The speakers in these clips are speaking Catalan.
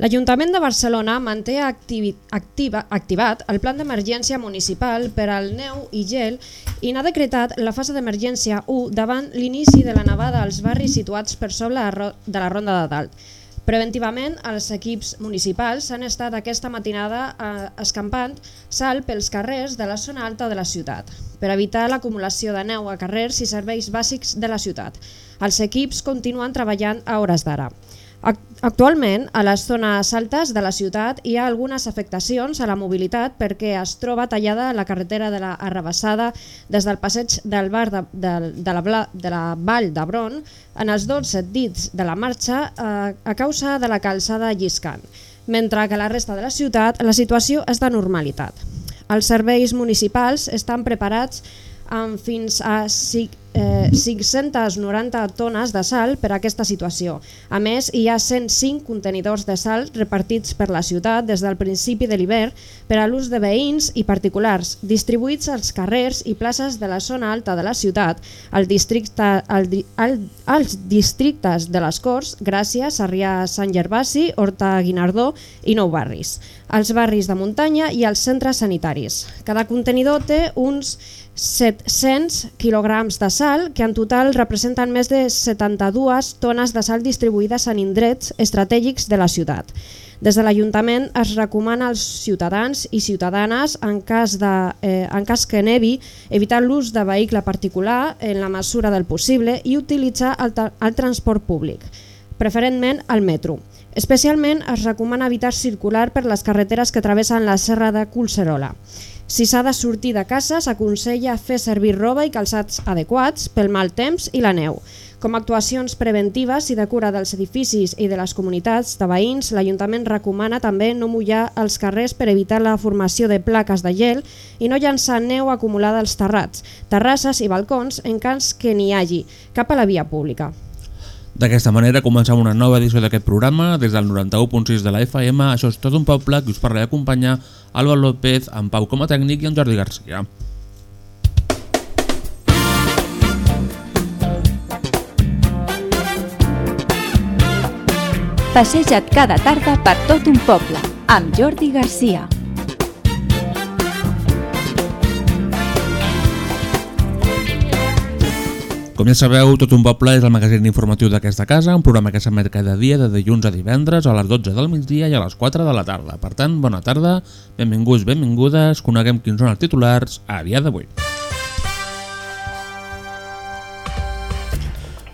L'Ajuntament de Barcelona manté activi, activa, activat el plan d'emergència municipal per al neu i gel i n'ha decretat la fase d'emergència 1 davant l'inici de la nevada als barris situats per sobre de la Ronda de Dalt. Preventivament, els equips municipals han estat aquesta matinada eh, escampant sal pels carrers de la zona alta de la ciutat per evitar l'acumulació de neu a carrers i serveis bàsics de la ciutat. Els equips continuen treballant a hores d'ara. Ac- Actualment, a les zones altes de la ciutat hi ha algunes afectacions a la mobilitat perquè es troba tallada la carretera de la Arrabassada des del passeig del bar de, de, de, la, de la Vall d'Hebron en els dos sentits de la marxa eh, a causa de la calçada lliscant, mentre que a la resta de la ciutat la situació és de normalitat. Els serveis municipals estan preparats amb fins a ci- eh, 590 tones de sal per a aquesta situació. A més, hi ha 105 contenidors de sal repartits per la ciutat des del principi de l'hivern per a l'ús de veïns i particulars, distribuïts als carrers i places de la zona alta de la ciutat, al districte, al, al, als districtes de les Corts, Gràcia, Sarrià, Sant Gervasi, Horta Guinardó i Nou Barris, als barris de muntanya i als centres sanitaris. Cada contenidor té uns 700 quilograms de sal, que en total representen més de 72 tones de sal distribuïdes en indrets estratègics de la ciutat. Des de l'Ajuntament es recomana als ciutadans i ciutadanes, en cas, de, eh, en cas que nevi, evitar l'ús de vehicle particular en la mesura del possible i utilitzar el, tra- el transport públic, preferentment el metro. Especialment es recomana evitar circular per les carreteres que travessen la serra de Collserola. Si s'ha de sortir de casa, s'aconsella fer servir roba i calçats adequats pel mal temps i la neu. Com a actuacions preventives i de cura dels edificis i de les comunitats de veïns, l'Ajuntament recomana també no mullar els carrers per evitar la formació de plaques de gel i no llançar neu acumulada als terrats, terrasses i balcons en cas que n'hi hagi, cap a la via pública. D'aquesta manera comencem una nova edició d'aquest programa des del 91.6 de la FM. Això és tot un poble que us parlaré d'acompanyar Alba López, en Pau com a tècnic i en Jordi Garcia. Passeja't cada tarda per tot un poble, amb Jordi Garcia. Com ja sabeu, Tot un poble és el magazín informatiu d'aquesta casa, un programa que s'emet cada dia de dilluns a divendres a les 12 del migdia i a les 4 de la tarda. Per tant, bona tarda, benvinguts, benvingudes, coneguem quins són els titulars a dia d'avui.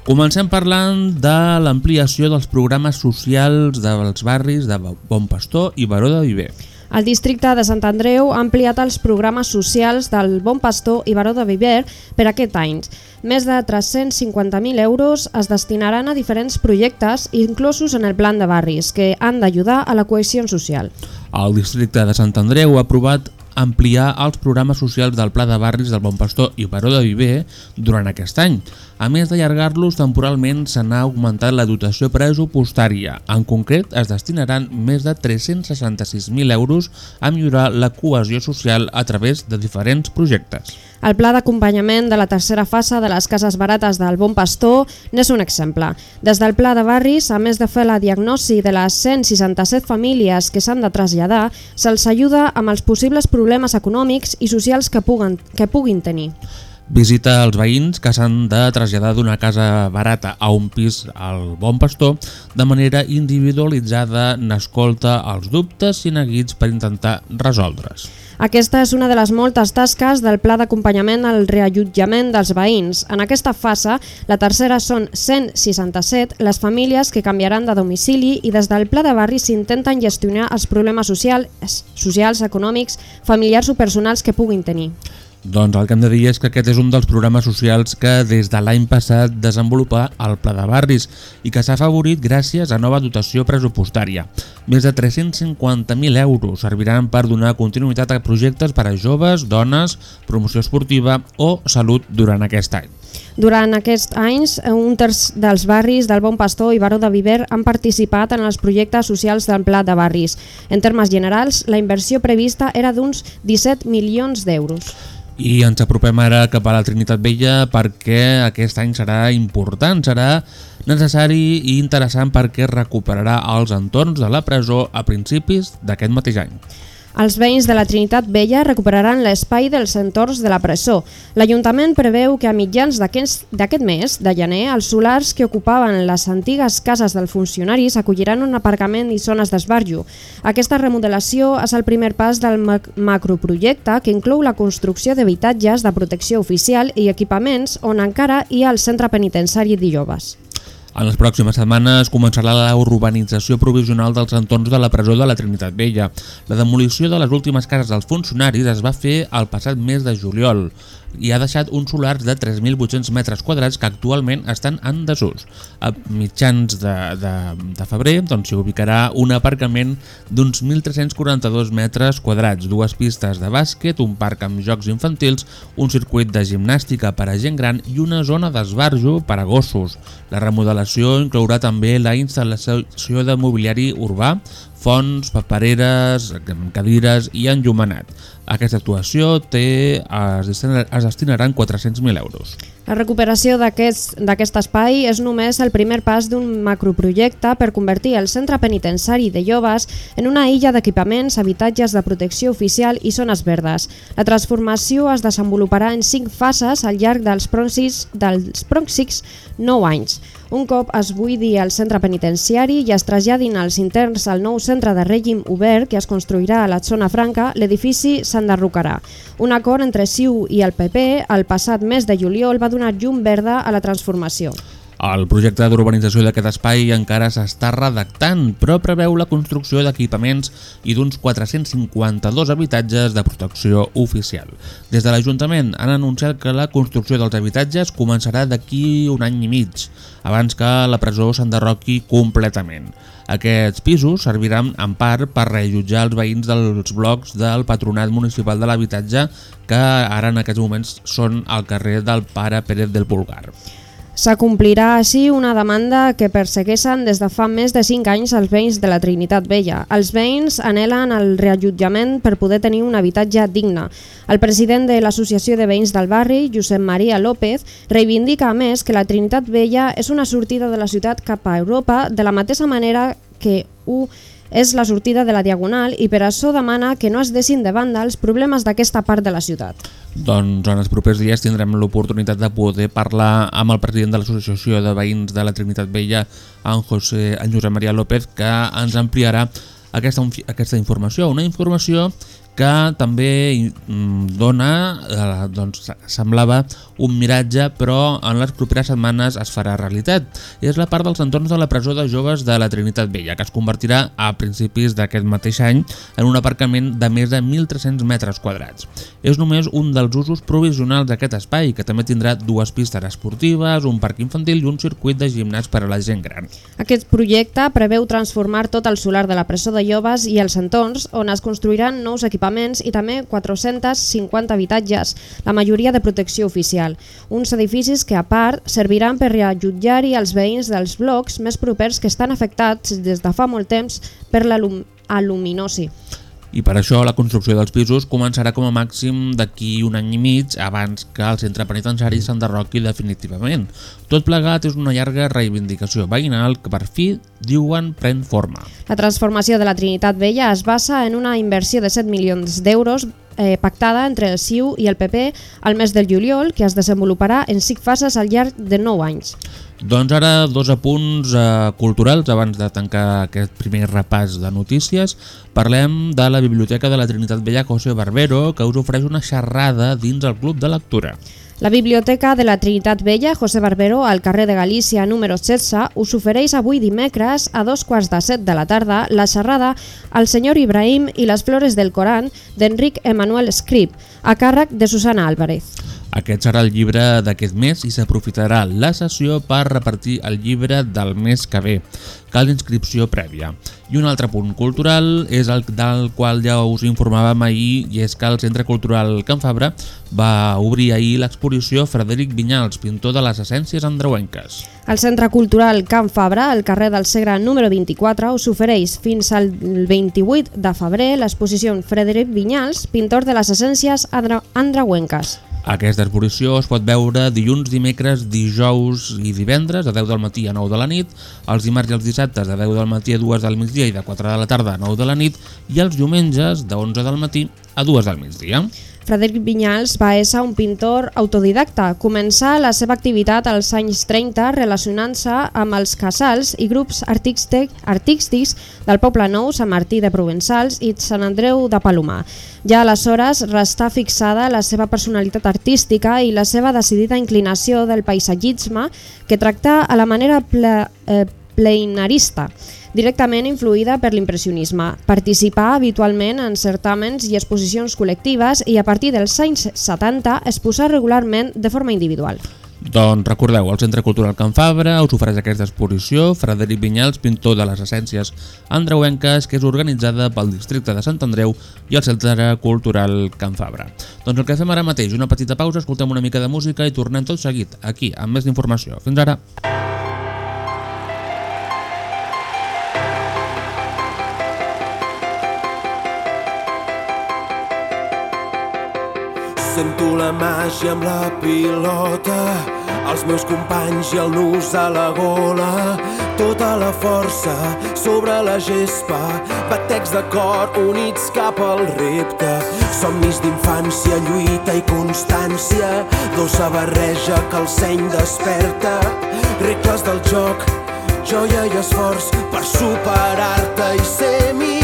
Comencem parlant de l'ampliació dels programes socials dels barris de Bon Pastor i Baró de Viver. El districte de Sant Andreu ha ampliat els programes socials del Bon Pastor i Baró de Viver per aquest any. Més de 350.000 euros es destinaran a diferents projectes inclosos en el plan de barris que han d'ajudar a la cohesió social. El districte de Sant Andreu ha aprovat ampliar els programes socials del Pla de Barris del Bon Pastor i Baró de Viver durant aquest any. A més d'allargar-los temporalment, se n'ha augmentat la dotació pressupostària. En concret, es destinaran més de 366.000 euros a millorar la cohesió social a través de diferents projectes. El pla d'acompanyament de la tercera fase de les cases barates del Bon Pastor n'és un exemple. Des del pla de barris, a més de fer la diagnosi de les 167 famílies que s'han de traslladar, se'ls ajuda amb els possibles problemes econòmics i socials que puguen, que puguin tenir. Visita els veïns que s'han de traslladar d'una casa barata a un pis al Bon Pastor de manera individualitzada, n'escolta els dubtes i neguits per intentar resoldre's. Aquesta és una de les moltes tasques del pla d'acompanyament al reallotjament dels veïns. En aquesta fase, la tercera són 167 les famílies que canviaran de domicili i des del pla de barri s'intenten gestionar els problemes socials, socials, econòmics, familiars o personals que puguin tenir. Doncs el que hem de dir és que aquest és un dels programes socials que des de l'any passat desenvolupa el Pla de Barris i que s'ha afavorit gràcies a nova dotació pressupostària. Més de 350.000 euros serviran per donar continuïtat a projectes per a joves, dones, promoció esportiva o salut durant aquest any. Durant aquests anys, un terç dels barris del Bon Pastor i Baró de Viver han participat en els projectes socials del Pla de Barris. En termes generals, la inversió prevista era d'uns 17 milions d'euros. I ens apropem ara cap a la Trinitat Vella perquè aquest any serà important, serà necessari i interessant perquè recuperarà els entorns de la presó a principis d'aquest mateix any. Els veïns de la Trinitat Vella recuperaran l'espai dels entorns de la presó. L'Ajuntament preveu que a mitjans d'aquest mes, de gener, els solars que ocupaven les antigues cases dels funcionaris acolliran un aparcament i zones d'esbarjo. Aquesta remodelació és el primer pas del mac- macroprojecte que inclou la construcció d'habitatges de protecció oficial i equipaments on encara hi ha el centre penitenciari de joves. En les pròximes setmanes començarà la urbanització provisional dels entorns de la presó de la Trinitat Vella. La demolició de les últimes cases dels funcionaris es va fer el passat mes de juliol i ha deixat uns solars de 3.800 metres quadrats que actualment estan en desús. A mitjans de, de, de febrer doncs, s'hi ubicarà un aparcament d'uns 1.342 metres quadrats, dues pistes de bàsquet, un parc amb jocs infantils, un circuit de gimnàstica per a gent gran i una zona d'esbarjo per a gossos. La remodelació inclourà també la instal·lació de mobiliari urbà, fonts, papereres, cadires i enllumenat. Aquesta actuació té, es, destinar- es destinaran 400.000 euros. La recuperació d'aquest espai és només el primer pas d'un macroprojecte per convertir el centre penitenciari de joves en una illa d'equipaments, habitatges de protecció oficial i zones verdes. La transformació es desenvoluparà en cinc fases al llarg dels pròxims, dels pròxims 9 anys. Un cop es buidi el centre penitenciari i es traslladin els interns al nou centre de règim obert que es construirà a la zona franca, l'edifici s'enderrocarà. Un acord entre CiU i el PP el passat mes de juliol va donar llum verda a la transformació. El projecte d'urbanització d'aquest espai encara s'està redactant, però preveu la construcció d'equipaments i d'uns 452 habitatges de protecció oficial. Des de l'Ajuntament han anunciat que la construcció dels habitatges començarà d'aquí un any i mig, abans que la presó s'enderroqui completament. Aquests pisos serviran en part per reallotjar els veïns dels blocs del Patronat Municipal de l'Habitatge que ara en aquests moments són al carrer del Pare Pérez del Pulgar. S'acomplirà així una demanda que persegueixen des de fa més de 5 anys els veïns de la Trinitat Vella. Els veïns anhelen el reallotjament per poder tenir un habitatge digne. El president de l'Associació de Veïns del Barri, Josep Maria López, reivindica a més que la Trinitat Vella és una sortida de la ciutat cap a Europa de la mateixa manera que ho és la sortida de la Diagonal i per això demana que no es deixin de banda els problemes d'aquesta part de la ciutat. Doncs en els propers dies tindrem l'oportunitat de poder parlar amb el president de l'Associació de Veïns de la Trinitat Vella, en, José, en Josep Maria López, que ens ampliarà aquesta, aquesta informació. Una informació que també mm, dona, eh, doncs semblava un miratge, però en les properes setmanes es farà realitat. I és la part dels entorns de la presó de joves de la Trinitat Vella, que es convertirà a principis d'aquest mateix any en un aparcament de més de 1.300 metres quadrats. És només un dels usos provisionals d'aquest espai, que també tindrà dues pistes esportives, un parc infantil i un circuit de gimnàs per a la gent gran. Aquest projecte preveu transformar tot el solar de la presó de joves i els entorns, on es construiran nous equipaments i també 450 habitatges, la majoria de protecció oficial. Uns edificis que, a part, serviran per reallotjar-hi els veïns dels blocs més propers que estan afectats des de fa molt temps per l'aluminosi. I per això la construcció dels pisos començarà com a màxim d'aquí un any i mig abans que el centre penitenciari s'enderroqui definitivament. Tot plegat és una llarga reivindicació veïnal que per fi, diuen, pren forma. La transformació de la Trinitat Vella es basa en una inversió de 7 milions d'euros eh, pactada entre el CiU i el PP al mes del juliol, que es desenvoluparà en cinc fases al llarg de 9 anys. Doncs ara dos apunts eh, culturals abans de tancar aquest primer repàs de notícies. Parlem de la Biblioteca de la Trinitat Vella José Barbero que us ofereix una xerrada dins el Club de Lectura. La Biblioteca de la Trinitat Vella José Barbero al carrer de Galícia número 16 us ofereix avui dimecres a dos quarts de set de la tarda la xerrada El senyor Ibrahim i les flores del Coran d'Enric Emanuel Scrip a càrrec de Susana Álvarez. Aquest serà el llibre d'aquest mes i s'aprofitarà la sessió per repartir el llibre del mes que ve. Cal inscripció prèvia. I un altre punt cultural és el del qual ja us informàvem ahir i és que el Centre Cultural Can Fabra va obrir ahir l'exposició Frederic Vinyals, pintor de les essències andreuenques. El Centre Cultural Can Fabra, al carrer del Segre número 24, us ofereix fins al 28 de febrer l'exposició Frederic Vinyals, pintor de les essències andra andrauenques. Aquesta exposició es pot veure dilluns, dimecres, dijous i divendres a 10 del matí a 9 de la nit, els dimarts i els dissabtes de 10 del matí a 2 del migdia i de 4 de la tarda a 9 de la nit i els diumenges de 11 del matí a 2 del migdia. Frederic Vinyals va ser un pintor autodidacta. Començà la seva activitat als anys 30 relacionant-se amb els casals i grups artístic, artístics del Poble Nou, Sant Martí de Provençals i Sant Andreu de Palomar. Ja aleshores restà fixada la seva personalitat artística i la seva decidida inclinació del paisatgisme que tracta a la manera ple, eh, pleinarista directament influïda per l'impressionisme. Participà habitualment en certàmens i exposicions col·lectives i a partir dels anys 70 es posà regularment de forma individual. Doncs recordeu, el Centre Cultural Can Fabra us ofereix aquesta exposició Frederic Vinyals, pintor de les essències andreuenques, que és organitzada pel districte de Sant Andreu i el Centre Cultural Can Fabra. Doncs el que fem ara mateix, una petita pausa, escoltem una mica de música i tornem tot seguit, aquí, amb més informació. Fins ara! Sento la màgia amb la pilota, els meus companys i el nus a la gola, tota la força sobre la gespa, batecs de cor units cap al repte, somnis d'infància, lluita i constància, dolça barreja que el seny desperta, regles del joc, joia i esforç per superar-te i ser millor,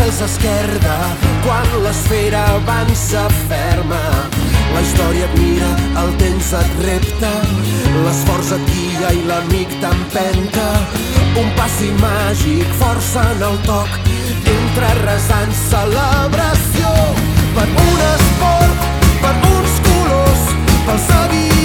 el cel s'esquerda, quan l'esfera avança ferma. La història et mira, el temps et repta, l'esforç et guia i l'amic t'empenta. Un passi màgic, força en el toc, entra resant celebració per un esport, per uns colors, pels seguidors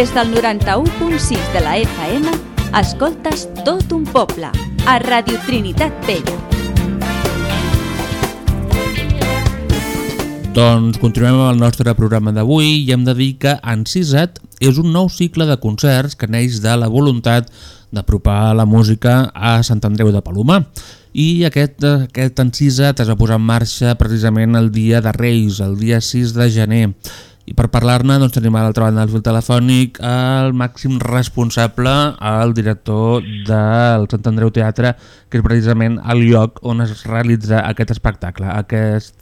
Des del 91.6 de la FM, escoltes tot un poble, a Radio Trinitat Vella. Doncs continuem amb el nostre programa d'avui i hem de dir que Encisa't és un nou cicle de concerts que neix de la voluntat d'apropar la música a Sant Andreu de Palomar. I aquest, aquest Encisa't es va posar en marxa precisament el dia de Reis, el dia 6 de gener. I per parlar-ne doncs, tenim a l'altra banda del fil telefònic el màxim responsable, el director del Sant Andreu Teatre, que és precisament el lloc on es realitza aquest espectacle, aquest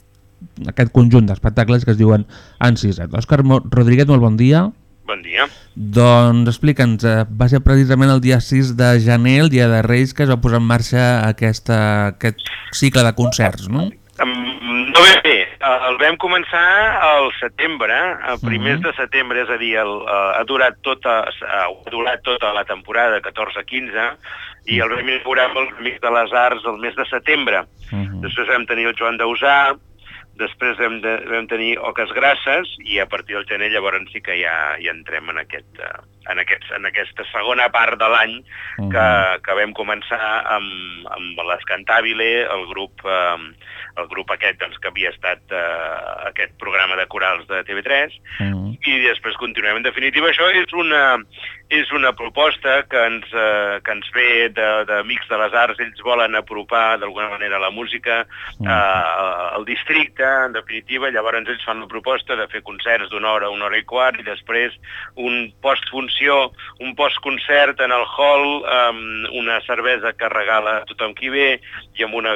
aquest conjunt d'espectacles que es diuen Encisa't. Òscar Rodríguez, molt bon dia. Bon dia. Doncs explica'ns, eh, va ser precisament el dia 6 de gener, el dia de Reis, que es va posar en marxa aquesta, aquest cicle de concerts, no? No ben bé, el vam començar al setembre, a primers Mhm. de setembre, és a dir, el, uh, ha, durat tota, ha durat tota la temporada, 14-15, i el vam inaugurar amb els Amics de les Arts el mes de setembre. Mhm. Després vam tenir el Joan Dausà, després vam, de, vam tenir Oques Grasses i a partir del gener llavors sí que ja, ja entrem en, aquest, uh, en, aquest, en aquesta segona part de l'any que, que vam començar amb, amb l'Escantàbile, el grup, eh, el grup aquest doncs, que havia estat eh, aquest programa de corals de TV3 Mhm. i després continuem. En definitiva, això és una, és una proposta que ens, eh, que ens ve de- d'Amics de, de les Arts. Ells volen apropar d'alguna manera la música eh, al districte, en definitiva. Llavors ells fan la proposta de fer concerts d'una hora, una hora i quart, i després un postfunció, un postconcert en el hall, amb una cervesa que regala a tothom qui ve i amb una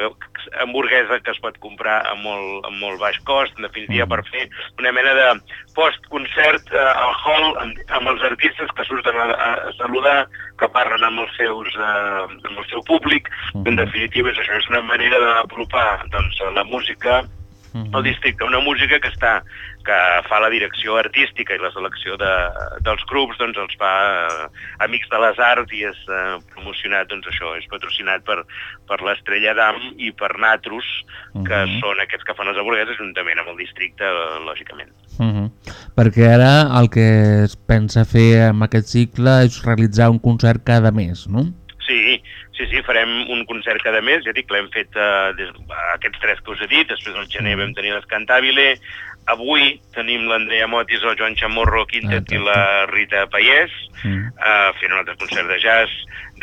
hamburguesa que es pot comprar a molt, a molt baix cost, en definitiva, per fer una mena de postconcert eh, al hall amb, amb els artistes que surten a, a saludar, que parlen amb els seus, eh, amb el seu públic. En definitiva, és això, és una manera d'apropar doncs, la música al districte, una música que està que fa la direcció artística i la selecció de, dels grups doncs els fa eh, Amics de les Arts i és eh, promocionat, doncs això, és patrocinat per, per l'Estrella d'Am i per Natrus, que són aquests que fan les hamburgueses juntament amb el districte, eh, lògicament. Perquè ara el que es pensa fer amb aquest cicle és realitzar un concert cada mes, no? Sí, sí, sí, farem un concert cada mes, ja dic, l'hem fet eh, des, aquests tres que us he dit, després al gener vam tenir l'Escantàbile, avui tenim l'Andrea Motis, el Joan Chamorro Quintet i la Rita Paiés, Mm. eh, fent un altre concert de jazz.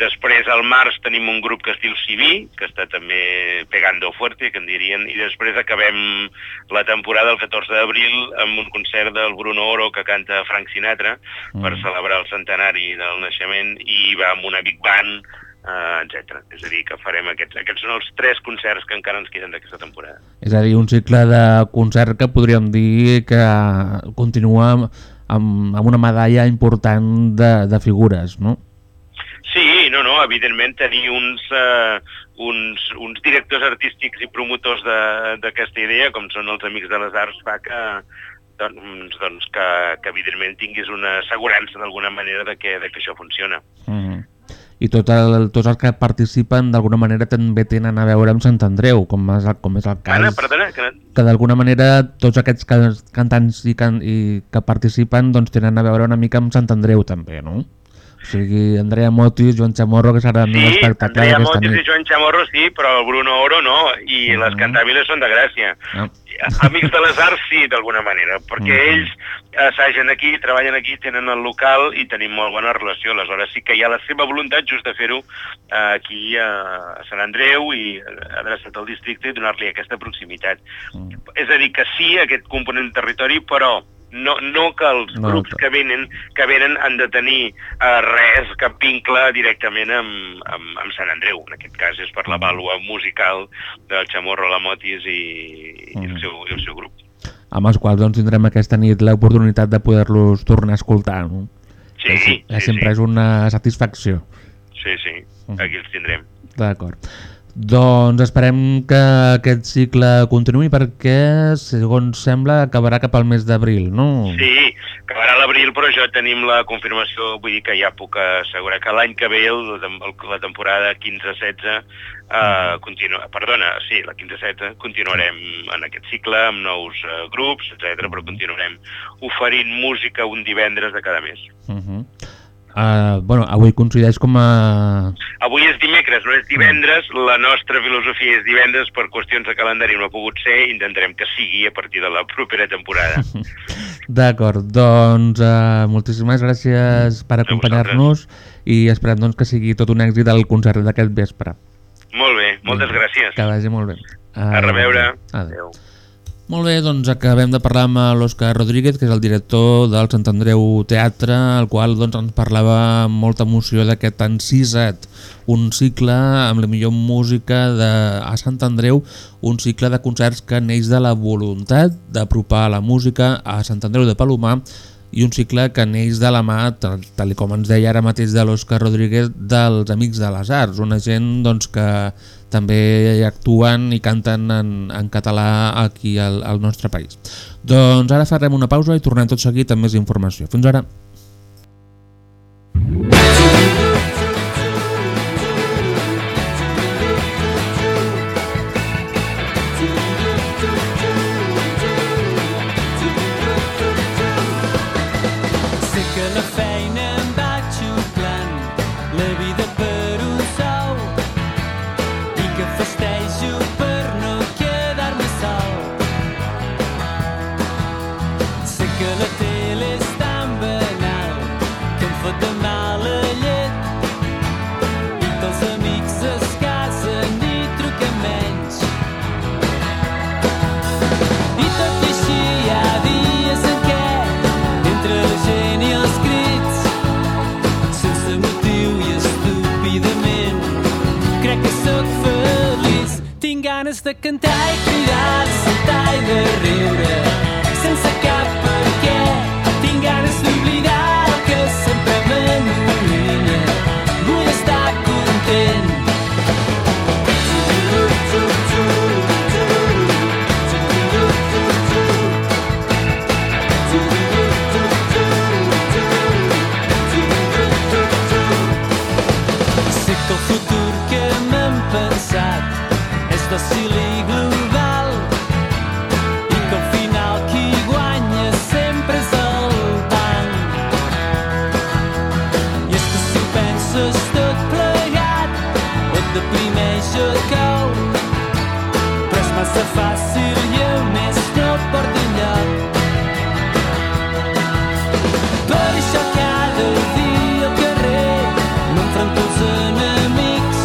Després, al març, tenim un grup que es diu Civí, que està també pegando fuerte, que en dirien, i després acabem la temporada el 14 d'abril amb un concert del Bruno Oro que canta Frank Sinatra per celebrar el centenari del naixement i va amb una big band, eh, etc. És a dir, que farem aquests, aquests són els tres concerts que encara ens queden d'aquesta temporada. És a dir, un cicle de concert que podríem dir que continua amb, amb, una medalla important de, de figures, no? Sí, no, no, evidentment tenir uns, eh, uns, uns directors artístics i promotors de- d'aquesta idea, com són els Amics de les Arts, fa que, doncs, doncs que, que evidentment tinguis una assegurança d'alguna manera de que, de que això funciona. Mm. I tot el, tots els que participen d'alguna manera també tenen a veure amb Sant Andreu, com és el, com és el cas. Anna, perdona, que, que d'alguna manera tots aquests can cantants i, can i que participen doncs, tenen a veure una mica amb Sant Andreu també, no? O sigui, Andrea Motis, Joan Chamorro, que serà un Sí, espectacle Andrea Motis i. Joan Chamorro sí, però el Bruno Oro no, i les cantàbiles són de Gràcia. Ah. Amics de les Arts sí, d'alguna manera, perquè ells assagen aquí, treballen aquí, tenen el local i tenim molt bona relació. Aleshores sí que hi ha la seva voluntat just de fer-ho eh, aquí a Sant Andreu i adreçat al districte i donar-li aquesta proximitat. És a dir, que sí, aquest component territori, però no, no que els No, grups que- venen, que venen han de tenir eh, res, cap vincle directament amb, amb, amb Sant Andreu. En aquest cas és per la vàlua musical del Chamorro, la Motis i, i, el, seu, i el seu grup. amb els quals doncs, tindrem aquesta nit l'oportunitat de poder-los tornar a escoltar. No? Sí, Que sí, que sí, sempre és una satisfacció. sí, sí, aquí els tindrem. D'acord. Doncs esperem que aquest cicle continuï perquè, segons sembla, acabarà cap al mes d'abril, no? Sí, acabarà l'abril, però ja tenim la confirmació, vull dir que ja puc assegurar que l'any que ve, el, el, la temporada 15-16, Uh, continua, perdona, sí, la 15-16, continuarem en aquest cicle amb nous uh, grups, etc, però continuarem oferint música un divendres de cada mes. Uh -huh. Uh, bueno, avui coincideix com a... Avui és dimecres, no és divendres, la nostra filosofia és divendres, per qüestions de calendari no ha pogut ser, intentarem que sigui a partir de la propera temporada. D'acord, doncs uh, moltíssimes gràcies per acompanyar-nos i esperem doncs, que sigui tot un èxit el concert d'aquest vespre. Molt bé, moltes gràcies. Que vagi molt bé. A reveure. Adéu. Molt bé, doncs acabem de parlar amb l'Òscar Rodríguez, que és el director del Sant Andreu Teatre, el qual doncs, ens parlava amb molta emoció d'aquest Enciset, un cicle amb la millor música de, a Sant Andreu, un cicle de concerts que neix de la voluntat d'apropar la música a Sant Andreu de Palomar i un cicle que neix de la mà, tal, tal com ens deia ara mateix de l'Òscar Rodríguez, dels Amics de les Arts, una gent doncs, que també actuen i canten en, en català aquí al, al nostre país. Doncs ara farem una pausa i tornem tot seguit amb més informació. Fins ara. Sé de cantar i cridar de saltar i de riure. Sense cap per què tinc ganes d'oblidar el que sempre m'amoïna vull estar content. Sé que el futur que m'hem pensat és dòcil deprimeix o et cau però és massa fàcil i a més no porta enlloc. Per això cada dia al carrer m'enfronto als enemics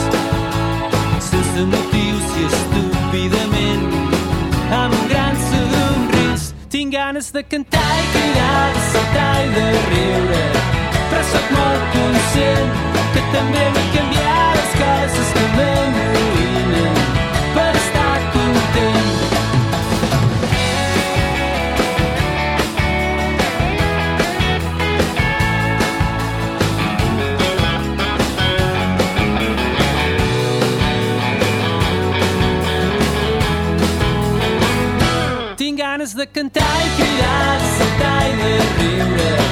sense motius i estúpidament amb un gran somrís tinc ganes de cantar i cridar de saltar i de riure però sóc molt conscient que també vull canviar les coses de cantar i cridar, de saltar i de riure,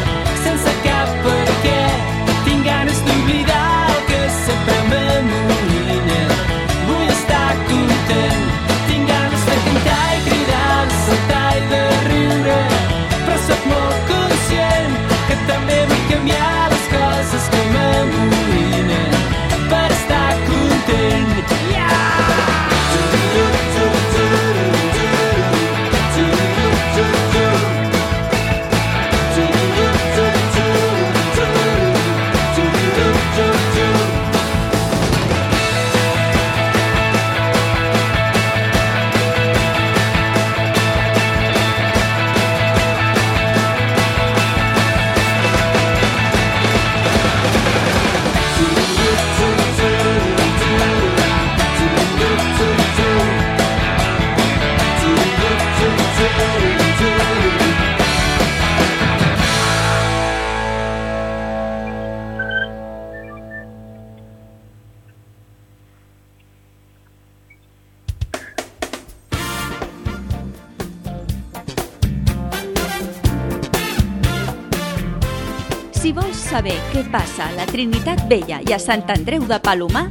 Trinitat Vella i a Sant Andreu de Palomar,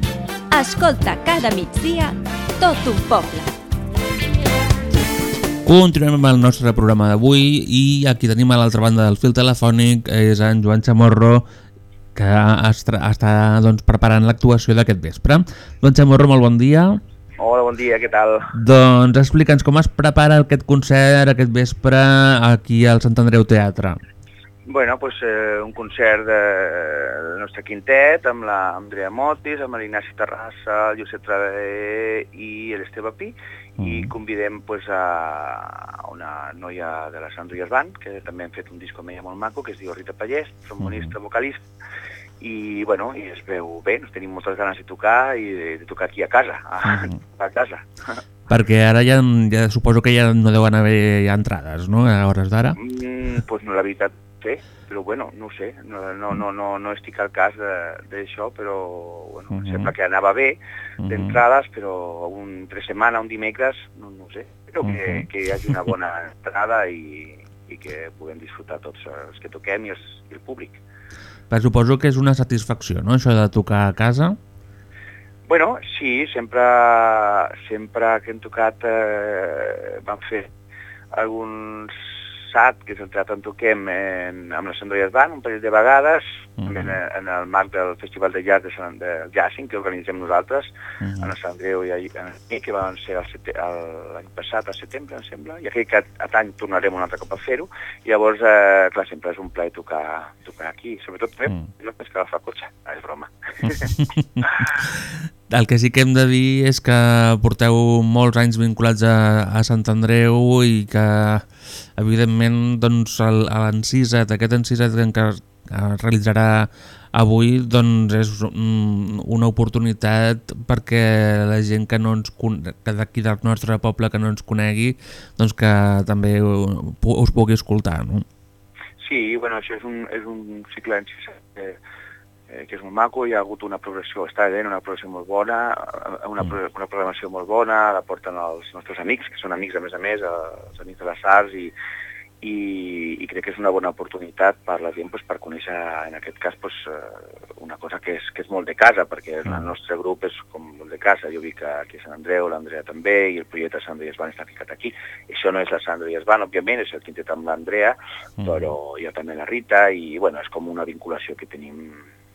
escolta cada migdia tot un poble. Continuem amb el nostre programa d'avui i aquí tenim a l'altra banda del fil telefònic és en Joan Chamorro que està doncs, preparant l'actuació d'aquest vespre. Joan Chamorro, molt bon dia. Hola, bon dia, què tal? Doncs explica'ns com es prepara aquest concert aquest vespre aquí al Sant Andreu Teatre. Bueno, pues, eh, un concert de, del nostre quintet amb la Andrea Motis, amb l'Ignasi Terrassa, el Josep Travé i l'Esteve Pi i convidem pues, a una noia de la Sant Band, que també hem fet un disc amb ella molt maco, que es diu Rita Pallès, trombonista, vocalista, i, bueno, i es veu bé, tenim moltes ganes de tocar i de, de tocar aquí a casa, a, a casa. Perquè ara ja, ja suposo que ja no deuen haver ja entrades, no?, a hores d'ara. Mm, pues no, la veritat, sí, però bueno, no ho sé, no, no, no, no, no estic al cas de- d'això, però bueno, Mhm. sembla que anava bé Mhm. d'entrades, però un entre setmana, un dimecres, no, no ho sé, però que, Mhm. que hi hagi una bona entrada i, i que puguem disfrutar tots els que toquem i, els, i el públic. Però suposo que és una satisfacció, no?, això de tocar a casa. Bueno, sí, sempre, sempre que hem tocat eh, vam fer alguns SAT, que és el teatre on toquem en, amb les Sandoies Band, un parell de vegades, Mhm. també en, en el marc del Festival de Jazz de, Sant, de Jazzing, que organitzem nosaltres, Mhm. en el Sant Andreu i a, a, que van ser l'any passat, al setembre, em sembla, i aquest que a any tornarem un altre cop a fer-ho, i llavors, eh, clar, sempre és un plaer tocar, tocar aquí, sobretot també, Mm. no tens que agafar cotxe, és broma. El que sí que hem de dir és que porteu molts anys vinculats a, a Sant Andreu i que, evidentment, doncs, l'enciset, aquest enciset que, es realitzarà avui, doncs és un, una oportunitat perquè la gent que no ens que d'aquí del nostre poble que no ens conegui, doncs que també us pugui escoltar, no? Sí, bueno, això és un, és un cicle en si que, eh, que és molt maco, hi ha hagut una progressió, està havent una progressió molt bona, eh, una, pro- una programació molt bona, la porten els nostres amics, que són amics a més a més, els amics de les arts, i, i, i crec que és una bona oportunitat per la gent pues, per conèixer, en aquest cas, pues, eh, una cosa que és, que és molt de casa, perquè el nostre grup és com molt de casa, jo vi que aquí a Sant Andreu, l'Andrea també, i el projecte Sant Andreu Band està ficat aquí. Això no és la Sant Andreu Band, òbviament, és el quintet amb l'Andrea, però hi ha també la Rita, i bueno, és com una vinculació que tenim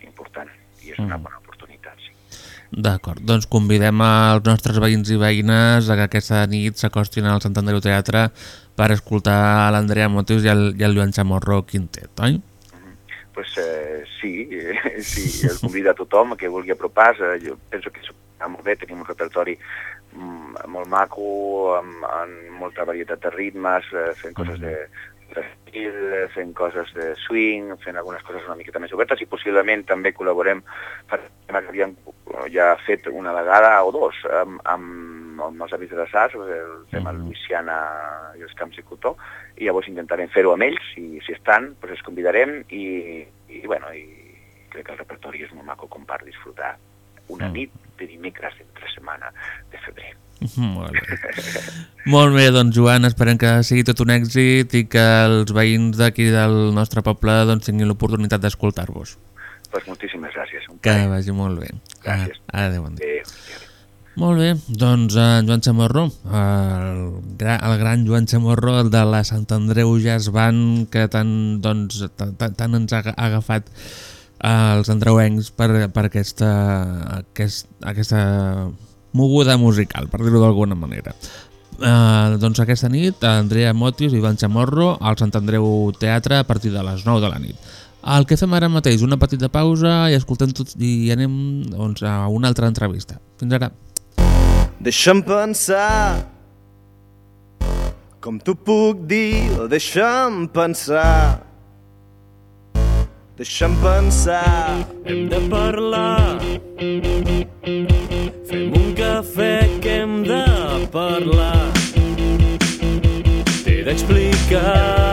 important, i és una Mm. bona oportunitat, sí. D'acord, doncs convidem als nostres veïns i veïnes a que aquesta nit s'acostin al Sant Andreu Teatre per escoltar l'Andrea Motius i el, i el Joan Chamorro Quintet, oi? pues, eh, sí, eh, sí, el convida a tothom que vulgui apropar-se. Jo penso que està molt bé, tenim un repertori mm, molt maco, amb, amb molta varietat de ritmes, eh, fent coses de, de estil, eh, fent coses de swing, fent algunes coses una miqueta més obertes i possiblement també col·laborem per tema que havíem ja fet una vegada o dos amb, amb, amb els amics de les arts, el tema Luisiana i els camps de cotó, i llavors intentarem fer-ho amb ells, i si estan, doncs els convidarem i, i, bueno, i crec que el repertori és molt maco com per disfrutar una nit de dimecres entre setmana de febrer. Molt bé. Molt bé, doncs Joan, esperem que sigui tot un èxit i que els veïns d'aquí del nostre poble doncs, tinguin l'oportunitat d'escoltar-vos. Pues moltíssimes gràcies. Que vagi molt bé. Gràcies. Ah, adéu, bon dia. Adéu. Molt bé, doncs en Joan Chamorro, el, gra, el gran Joan Chamorro, el de la Sant Andreu Jazz Band, que tant, doncs, tant- tant ens ha agafat als andreuencs per, per aquesta, aquest, aquesta moguda musical, per dir-ho d'alguna manera. Uh, doncs aquesta nit, Andrea Motius i Ivan Chamorro al Sant Andreu Teatre a partir de les 9 de la nit. El que fem ara mateix, una petita pausa i escoltem tots i anem doncs, a una altra entrevista. Fins ara. Deixa'm pensar com t'ho puc dir, deixa'm pensar deixa'm pensar Hem de parlar God.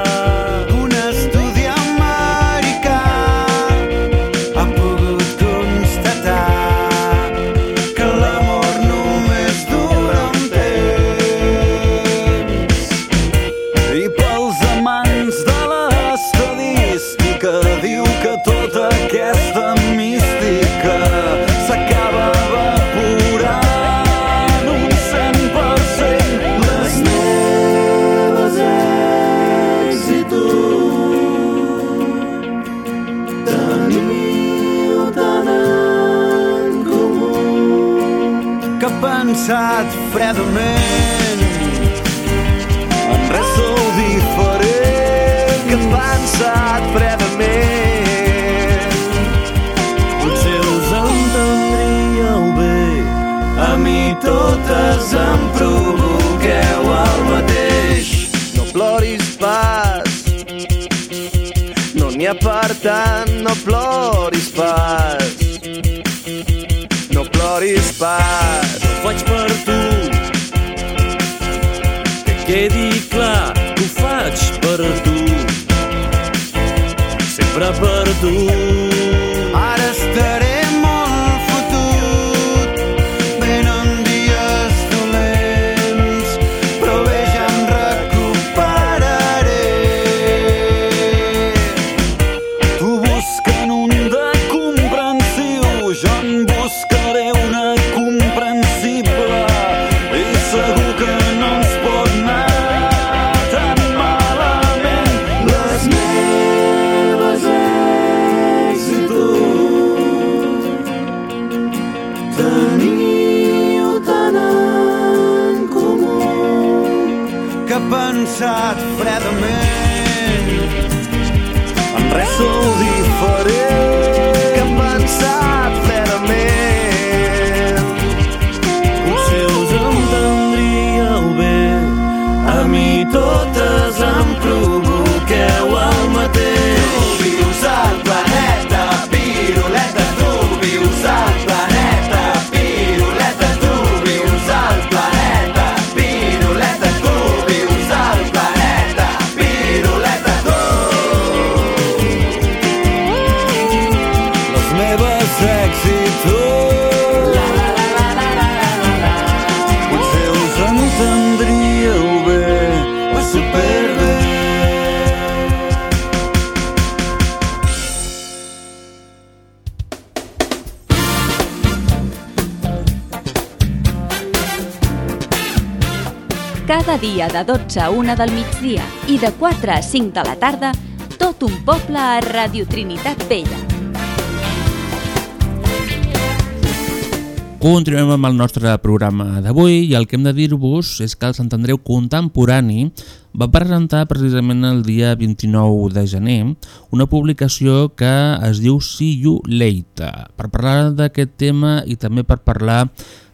Em provoqueu el mateix. No ploris pas, no n'hi ha per tant, no ploris pas. No ploris pas, ho faig per tu. Que quedi clar que ho faig per tu. Sempre per tu. De 12 a 1 del migdia i de 4 a 5 de la tarda, tot un poble a Radio Trinitat Vella. Continuem amb el nostre programa d'avui i el que hem de dir-vos és que el Sant Andreu Contemporani va presentar precisament el dia 29 de gener una publicació que es diu See You Later. Per parlar d'aquest tema i també per parlar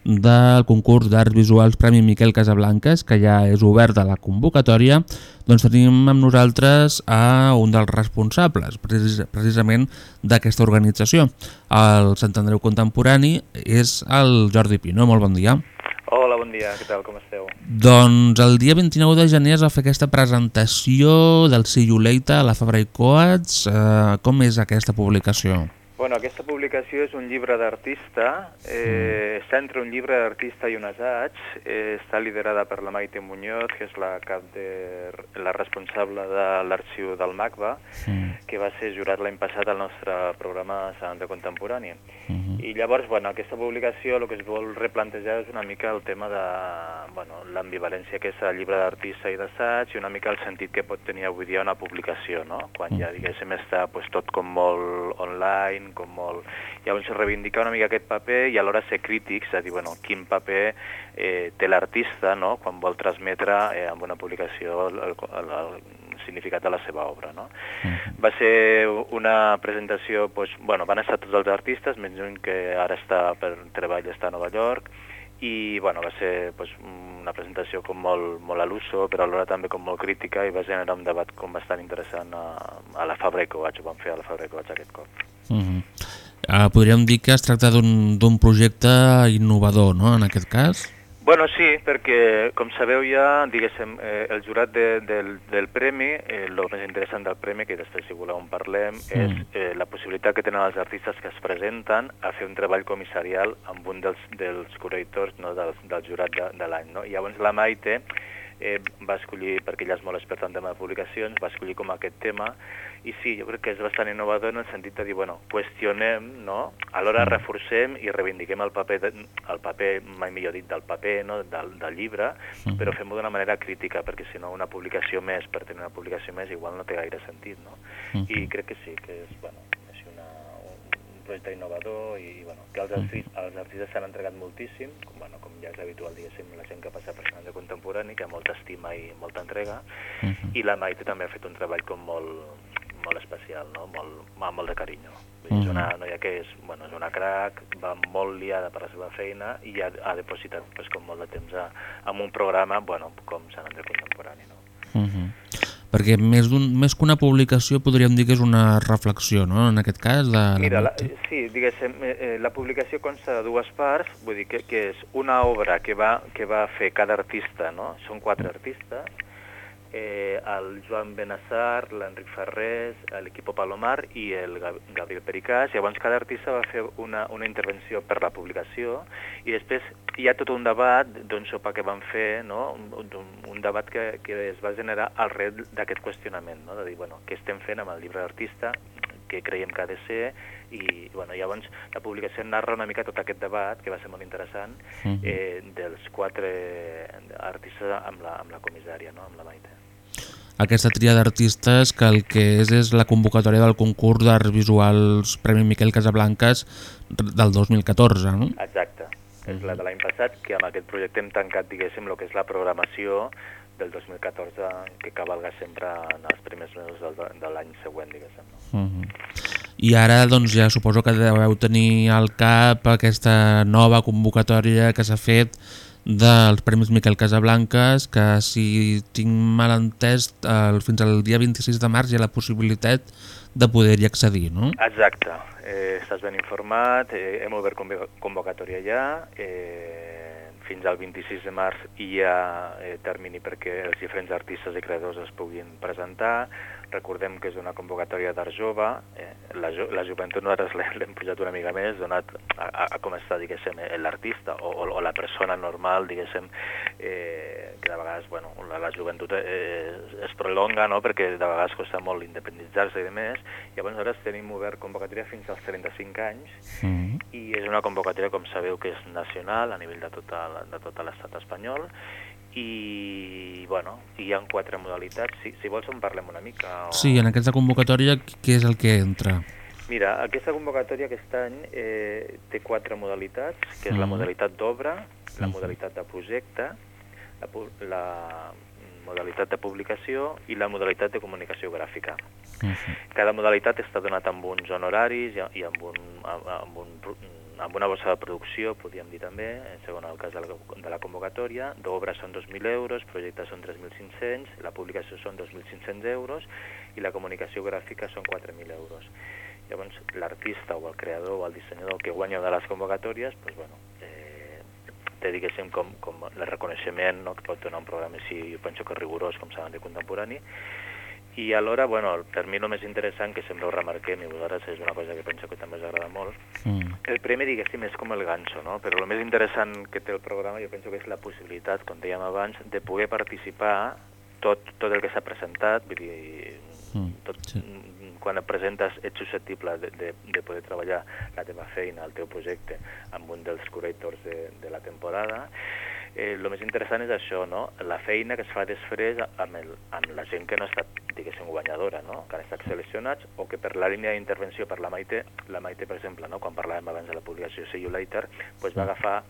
del concurs d'arts visuals Premi Miquel Casablanques, que ja és obert a la convocatòria, doncs tenim amb nosaltres a un dels responsables precis precisament d'aquesta organització. El Sant Andreu Contemporani és el Jordi Pino. Molt bon dia. Hola, bon dia, què tal, com esteu? Doncs el dia 29 de gener es va fer aquesta presentació del Silluleita a la Fabra i Coats. Eh, com és aquesta publicació? Bueno, aquesta publicació és un llibre d'artista, eh, està entre un llibre d'artista i un assaig, eh, està liderada per la Maite Muñoz, que és la cap de, la responsable de l'arxiu del MACBA, que va ser jurat l'any passat al nostre programa de Contemporani. I llavors, bueno, aquesta publicació el que es vol replantejar és una mica el tema de bueno, l'ambivalència que és el llibre d'artista i d'assaig i una mica el sentit que pot tenir avui dia una publicació, no? Quan ja, diguéssim, està pues, tot com molt online, com molt... Llavors reivindicar una mica aquest paper i alhora ser crítics, és a dir, bueno, quin paper eh, té l'artista, no?, quan vol transmetre eh, amb una publicació el, el, el, el significat de la seva obra, no? Va ser una presentació, pues, bueno, van estar tots els artistes, menys un que ara està per treball, està a Nova York, i bueno, va ser pues, una presentació com molt, molt a l'uso, però alhora també com molt crítica i va generar un debat com bastant interessant a, a la Fabra i Coats, ho vam fer a la Coats aquest cop. Uh -huh. Uh, podríem dir que es tracta d'un projecte innovador, no?, en aquest cas? Bueno, sí, perquè, com sabeu ja, diguéssim, eh, el jurat de, del, del premi, eh, el més interessant del premi, que després si voleu en parlem, Mm. és eh, la possibilitat que tenen els artistes que es presenten a fer un treball comissarial amb un dels, dels curators no, del, del jurat de, de l'any. No? I llavors la Maite eh, va escollir, perquè ella és molt experta en tema de publicacions, va escollir com aquest tema, i sí, jo crec que és bastant innovador en el sentit de dir, bueno, qüestionem, no? alhora reforcem i reivindiquem el paper, de, el paper mai millor dit, del paper, no? del, del llibre, però fem-ho d'una manera crítica, perquè si no una publicació més, per tenir una publicació més, igual no té gaire sentit, no? I crec que sí, que és, bueno, projecte innovador i bueno, que els, arti els artistes s'han entregat moltíssim, com, bueno, com ja és habitual, diguéssim, la gent que passa per de contemporani, que molta estima i molta entrega, i la Maite també ha fet un treball com molt, molt especial, no? molt, amb molt de carinyo. Vull dir, És una noia que és, bueno, és una crac, va molt liada per la seva feina i ha, ha depositat pues, com molt de temps a, en un programa bueno, com Sant Andreu Contemporani. No? Uh -huh. Perquè més, més que una publicació podríem dir que és una reflexió, no?, en aquest cas. De, Mira, la, sí, diguéssim, eh, eh, la publicació consta de dues parts, vull dir que, que és una obra que va, que va fer cada artista, no? Són quatre artistes, eh, el Joan Benassar, l'Enric Ferrés, l'Equipo Palomar i el Gab- Gabriel Pericàs. Llavors cada artista va fer una, una intervenció per la publicació i després hi ha tot un debat d'un sopar que van fer, no? un, un, un debat que, que es va generar al red d'aquest qüestionament, no? de dir, bueno, què estem fent amb el llibre d'artista, què creiem que ha de ser, i bueno, llavors la publicació narra una mica tot aquest debat, que va ser molt interessant, Mhm. eh, dels quatre artistes amb la, amb la comissària, no? amb la Maite. Aquesta tria d'artistes que el que és és la convocatòria del concurs d'arts visuals Premi Miquel Casablanques del 2014, no? Exacte, és la de l'any passat, que amb aquest projecte hem tancat, diguéssim, el que és la programació del 2014, que cavalga sempre en els primers mesos del, de l'any següent, diguéssim. No? Uh -huh. I ara doncs ja suposo que deveu tenir al cap aquesta nova convocatòria que s'ha fet dels Premis Miquel Casablanques, que si tinc mal entès, el, fins al dia 26 de març hi ha la possibilitat de poder-hi accedir, no? Exacte, eh, estàs ben informat, eh, hem obert convo- convocatòria ja, eh, fins al 26 de març hi ha eh, termini perquè els diferents artistes i creadors es puguin presentar, recordem que és una convocatòria d'art jove, eh, la, jo la joventut nosaltres l'hem pujat una mica més, donat a, a, a com està, diguéssim, l'artista o, o, o la persona normal, diguéssim, eh, que de vegades, bueno, la, la joventut eh, es prolonga, no?, perquè de vegades costa molt independitzar-se i de més, llavors nosaltres tenim obert convocatòria fins als 35 anys, Mm. i és una convocatòria, com sabeu, que és nacional a nivell de, tota, de tot l'estat espanyol, i, bueno, hi ha quatre modalitats. Si, si vols en parlem una mica. O... Sí, en aquesta convocatòria què és el que entra? Mira, aquesta convocatòria aquest any eh, té quatre modalitats, que és la Mhm. modalitat d'obra, la Mhm. modalitat de projecte, la, la modalitat de publicació i la modalitat de comunicació gràfica. Cada modalitat està donat amb uns honoraris i, amb, un, amb, amb, un, amb una bossa de producció, podríem dir també, en segon el cas de la, de la convocatòria. D'obra són 2.000 euros, projecte són 3.500, la publicació són 2.500 euros i la comunicació gràfica són 4.000 euros. Llavors, l'artista o el creador o el dissenyador que guanya de les convocatòries, doncs, bueno, eh, té, diguéssim, com, com el reconeixement no, que pot donar un programa així, jo penso que rigorós, com saben, de contemporani, i alhora, bueno, el- per mi el més interessant, que sempre ho remarquem, i vosaltres és una cosa que penso que també us agrada molt, Mm. el premi, diguéssim, és com el ganxo, no? Però el més interessant que té el programa jo penso que és la possibilitat, com dèiem abans, de poder participar tot, tot el que s'ha presentat, vull dir, Mm. tot, mm, quan et presentes ets susceptible de, de, de poder treballar la teva feina, el teu projecte, amb un dels curators de, de la temporada. Eh, el més interessant és això, no? la feina que es fa després amb, el, amb la gent que no ha estat, diguéssim, guanyadora, no? que han estat seleccionats, o que per la línia d'intervenció per la Maite, la Maite, per exemple, no? quan parlàvem abans de la publicació See You Later, pues va agafar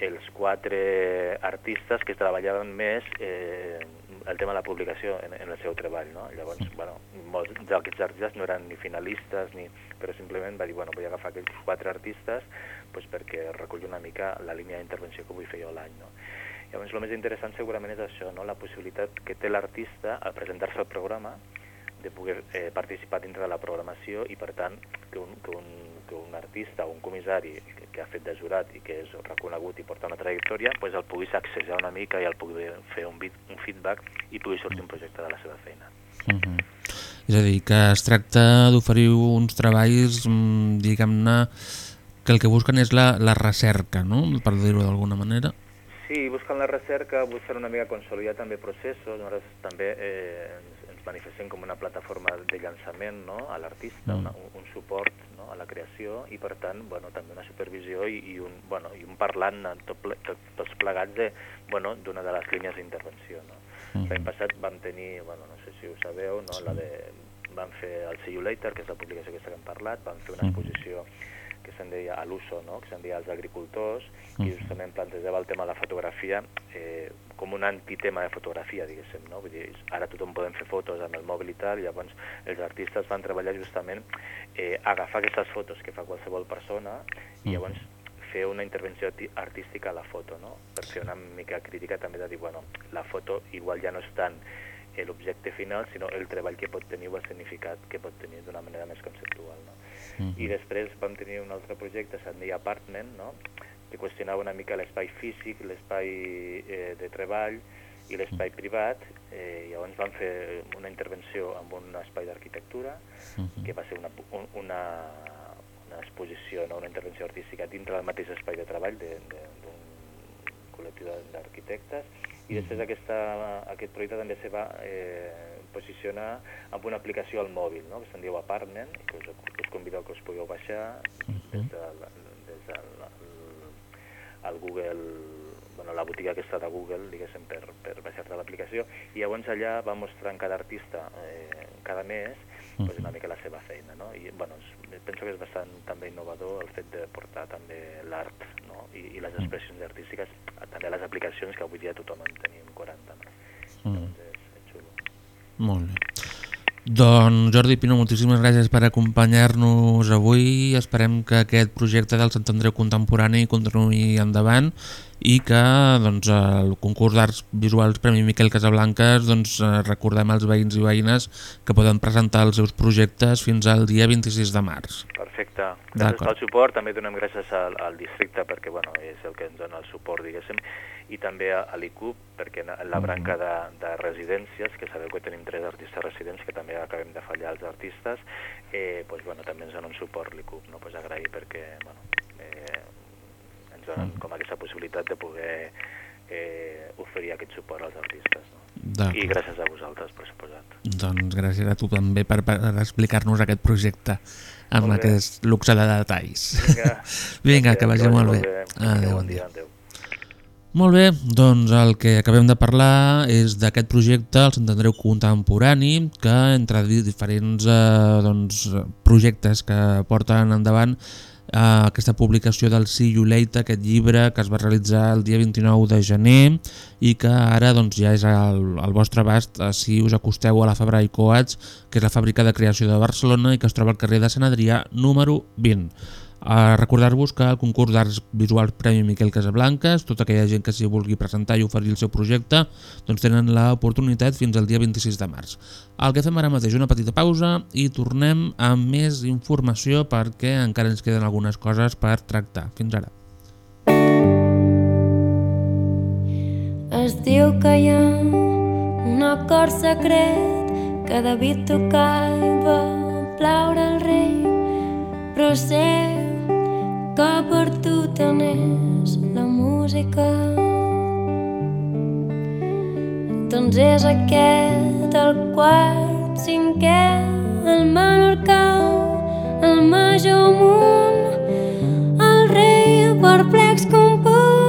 els quatre artistes que treballaven més eh, el tema de la publicació en, en el seu treball, no? Llavors, bueno, molts d'aquests artistes no eren ni finalistes, ni, però simplement va dir, bueno, vull agafar aquells quatre artistes pues, perquè reculli una mica la línia d'intervenció que vull fer jo l'any, no? Llavors, el més interessant segurament és això, no? la possibilitat que té l'artista al presentar-se al programa de poder eh, participar dintre de la programació i, per tant, que un, que un, que un artista o un comissari que, que ha fet de jurat i que és reconegut i porta una trajectòria, pues el pugui sacsejar una mica i el pugui fer un, bit, un feedback i pugui sortir un projecte de la seva feina. Mhm. És a dir, que es tracta d'oferir uns treballs, mm, diguem-ne, que el que busquen és la, la recerca, no? per dir-ho d'alguna manera. Sí, buscant la recerca, buscant una mica consolidar també processos, nosaltres també eh, ens manifestem com una plataforma de llançament no? a l'artista, Mm. un, suport no? a la creació i per tant bueno, també una supervisió i, i, un, bueno, i un parlant tot, ple, tot, tots plegats de, bueno, d'una de les línies d'intervenció. No? Mhm. L'any passat vam tenir, bueno, no sé si ho sabeu, no? la de van fer el See You Later, que és la publicació aquesta que hem parlat, van fer una Mhm. exposició que se'n deia a l'uso, no? que se'n deia als agricultors, i Mhm. justament plantejava el tema de la fotografia eh, com un antitema de fotografia, diguéssim. No? Vull dir, ara tothom podem fer fotos amb el mòbil i tal, i llavors els artistes van treballar justament eh, agafar aquestes fotos que fa qualsevol persona i llavors fer una intervenció artística a la foto, no? per fer una mica crítica també de dir, bueno, la foto igual ja no és tant l'objecte final, sinó el treball que pot tenir o el significat que pot tenir d'una manera més conceptual. No? I després vam tenir un altre projecte, se'n deia Apartment, no? que qüestionava una mica l'espai físic, l'espai eh, de treball i l'espai privat. Eh, llavors vam fer una intervenció amb un espai d'arquitectura, que va ser una, un- una, una exposició, no? una intervenció artística dintre del mateix espai de treball de- de- d'un col·lectiu d'arquitectes i després aquesta, aquest projecte també se va eh, posicionar amb una aplicació al mòbil, no? que se'n diu Apartment, i que us, us convido que us pugueu baixar des de, la- des de la, el Google, bueno, la botiga aquesta de Google, diguéssim, per, per baixar-te l'aplicació, i llavors allà va mostrant cada artista eh, cada mes pues, una mica la seva feina, no? I, bueno, penso que és bastant també innovador el fet de portar també l'art no? I, i les expressions artístiques també les aplicacions que avui dia tothom en tenim 40. No? Mm. Doncs és, és xulo. Molt bé. Doncs Jordi Pino, moltíssimes gràcies per acompanyar-nos avui. Esperem que aquest projecte del Sant Andreu Contemporani continuï endavant i que doncs, el concurs d'arts visuals Premi Miquel Casablanques doncs, eh, recordem als veïns i veïnes que poden presentar els seus projectes fins al dia 26 de març. Perfecte. Gràcies pel suport, també donem gràcies al, al districte perquè bueno, és el que ens dona el suport, diguéssim, i també a, a l'ICUP, perquè en la branca de, de residències, que sabeu que tenim tres artistes residents, que també acabem de fallar els artistes, eh, pues, bueno, també ens dona un suport l'ICUP, no? pues agrair perquè bueno, eh, ens donen com aquesta possibilitat de poder eh, oferir aquest suport als artistes. No? I gràcies a vosaltres, per suposat. Doncs gràcies a tu també per, per explicar-nos aquest projecte amb aquest luxe de detalls. Vinga. Vinga, que vagi molt bé. Adéu, bon dia. Molt bé, doncs el que acabem de parlar és d'aquest projecte, el Sant Andreu Contemporani, que entre di- diferents eh, doncs, projectes que porten endavant eh, aquesta publicació del See You Later, aquest llibre que es va realitzar el dia 29 de gener i que ara doncs, ja és al, al vostre abast eh, si us acosteu a la Fabra i Coats, que és la fàbrica de creació de Barcelona i que es troba al carrer de Sant Adrià número 20. A recordar-vos que el concurs d'arts visuals Premi Miquel Casablanques, tota aquella gent que s'hi vulgui presentar i oferir el seu projecte, doncs tenen l'oportunitat fins al dia 26 de març. El que fem ara mateix una petita pausa i tornem amb més informació perquè encara ens queden algunes coses per tractar. Fins ara. Es diu que hi ha un acord secret que David tocava i va plaure el rei, però sé que per tu tant és la música. Doncs és aquest el quart, cinquè, el menor cau, el major amunt, el rei perplex composa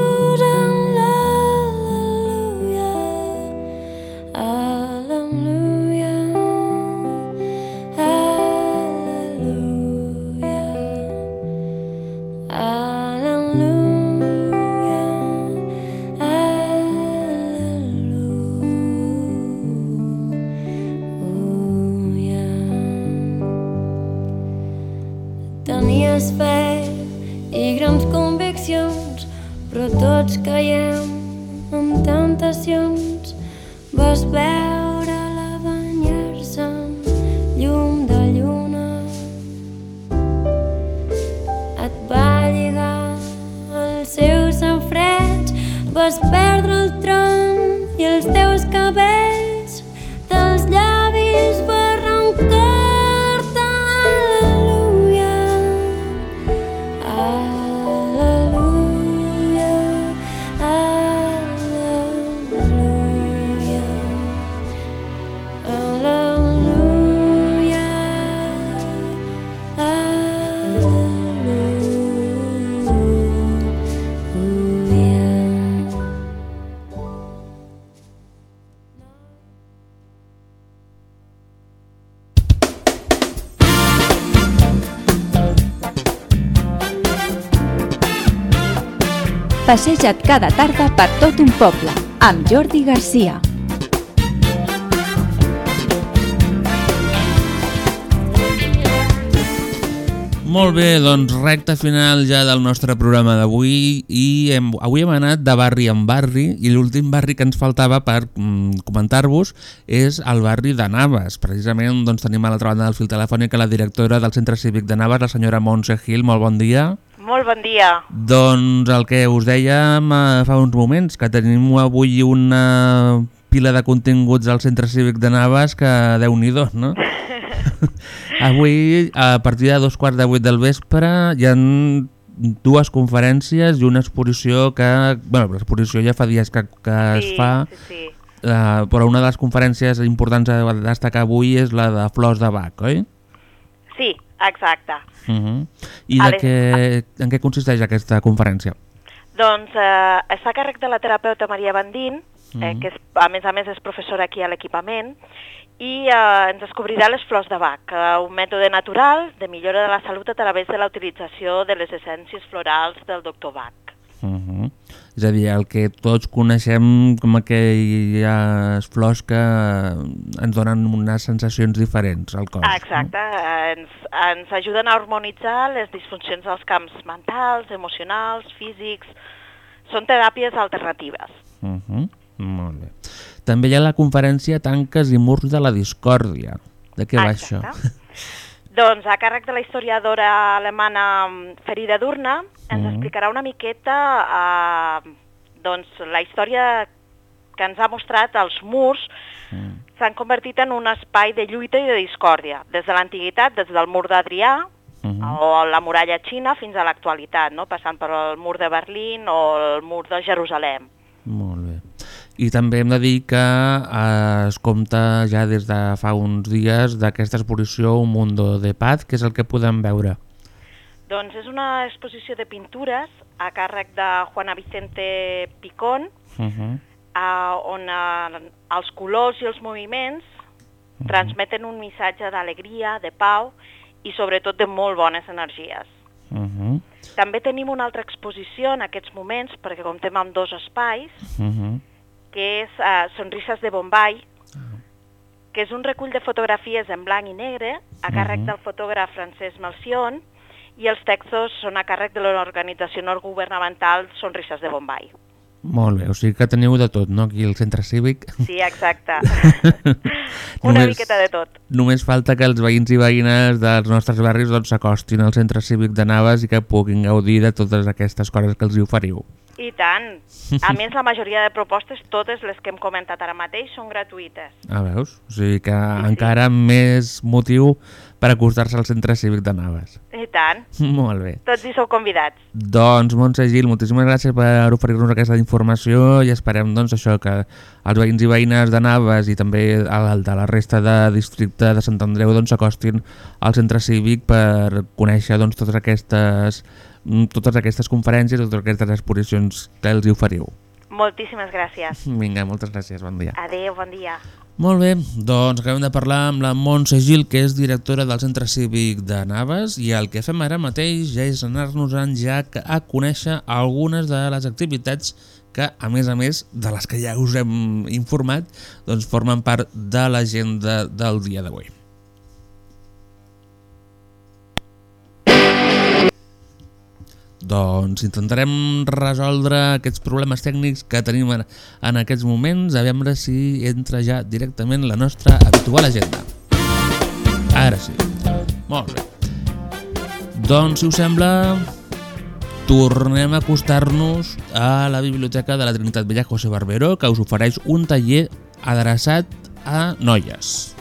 tots caiem en tentacions. Vas veure la banyar-se en llum de lluna. Et va lligar el seu sang freig, vas perdre el tron i els teus cabells Passeja't cada tarda per tot un poble, amb Jordi Garcia. Molt bé, doncs recta final ja del nostre programa d'avui i hem, avui hem anat de barri en barri i l'últim barri que ens faltava per mm, comentar-vos és el barri de Navas. Precisament doncs, tenim a l'altra banda del fil telefònic la directora del Centre Cívic de Navas, la senyora Montse Gil. Molt bon dia. Molt bon dia. Doncs el que us dèiem eh, fa uns moments, que tenim avui una pila de continguts al Centre Cívic de Navas que déu-n'hi-do, no? Avui, a partir de dos quarts de vuit del vespre, hi ha dues conferències i una exposició que... bueno, l'exposició ja fa dies que, que es Sí, fa, sí, sí. eh, però una de les conferències importants a destacar avui és la de Flors de Bach, oi? Sí, exacte. Uh -huh. I de les- què, en què consisteix aquesta conferència? Doncs eh, està a càrrec de la terapeuta Maria Bandín, eh, Mhm. que és, a més a més és professora aquí a l'equipament, i eh, ens descobrirà les flors de Bach, eh, un mètode natural de millora de la salut a través de la utilització de les essències florals del doctor Bach. Uh -huh. És a dir, el que tots coneixem com aquelles flors que ens donen unes sensacions diferents al cos. Exacte, ens, ens ajuden a harmonitzar les disfuncions dels camps mentals, emocionals, físics... Són teràpies alternatives. Uh -huh. Molt bé. També hi ha la conferència Tanques i murs de la discòrdia. De què va això? Doncs a càrrec de la historiadora alemana mm, Ferida Durna ens Mhm. explicarà una miqueta eh, doncs, la història que ens ha mostrat els murs s'han convertit en un espai de lluita i de discòrdia, des de l'antiguitat, des del mur d'Adrià, o la muralla xina fins a l'actualitat, no? passant per el mur de Berlín o el mur de Jerusalem. Molt bé. I també hem de dir que eh, es compta ja des de fa uns dies d'aquesta exposició Un mundo de paz, que és el que podem veure. Doncs és una exposició de pintures a càrrec de Juana Vicente Picón, Uh -huh. eh, on eh, els colors i els moviments transmeten un missatge d'alegria, de pau i sobretot de molt bones energies. Uh -huh. També tenim una altra exposició en aquests moments, perquè comptem amb dos espais, Uh -huh. Que és eh, Sonrises de Bombay, que és un recull de fotografies en blanc i negre a càrrec Mhm. del fotògraf Francesc Malcion i els textos són a càrrec de l'organització no governamental Sonrises de Bombay. Molt bé, o sigui que teniu de tot, no?, aquí al centre cívic. Sí, exacte. Una miqueta de tot. Només falta que els veïns i veïnes dels nostres barris doncs, s'acostin al centre cívic de Navas i que puguin gaudir de totes aquestes coses que els hi oferiu. I tant. A més, la majoria de propostes, totes les que hem comentat ara mateix, són gratuïtes. Ah, veus? O sigui que encara més motiu per acostar-se al centre cívic de Navas. I tant. Molt bé. Tots hi sou convidats. Doncs, Montse Gil, moltíssimes gràcies per oferir-nos aquesta informació i esperem doncs, això que els veïns i veïnes de Navas i també el de la resta de districte de Sant Andreu doncs, s'acostin al centre cívic per conèixer doncs, totes, aquestes, totes aquestes conferències, totes aquestes exposicions que els hi oferiu. Moltíssimes gràcies. Vinga, moltes gràcies, bon dia. Adéu, bon dia. Molt bé, doncs acabem de parlar amb la Montse Gil, que és directora del Centre Cívic de Navas, i el que fem ara mateix ja és anar-nos-en ja a conèixer algunes de les activitats que, a més a més de les que ja us hem informat, doncs formen part de l'agenda del dia d'avui. Doncs intentarem resoldre aquests problemes tècnics que tenim en, aquests moments, a veure si entra ja directament la nostra habitual agenda. Ara sí. Molt bé. Doncs, si us sembla, tornem a acostar-nos a la Biblioteca de la Trinitat Vella José Barbero, que us ofereix un taller adreçat a noies.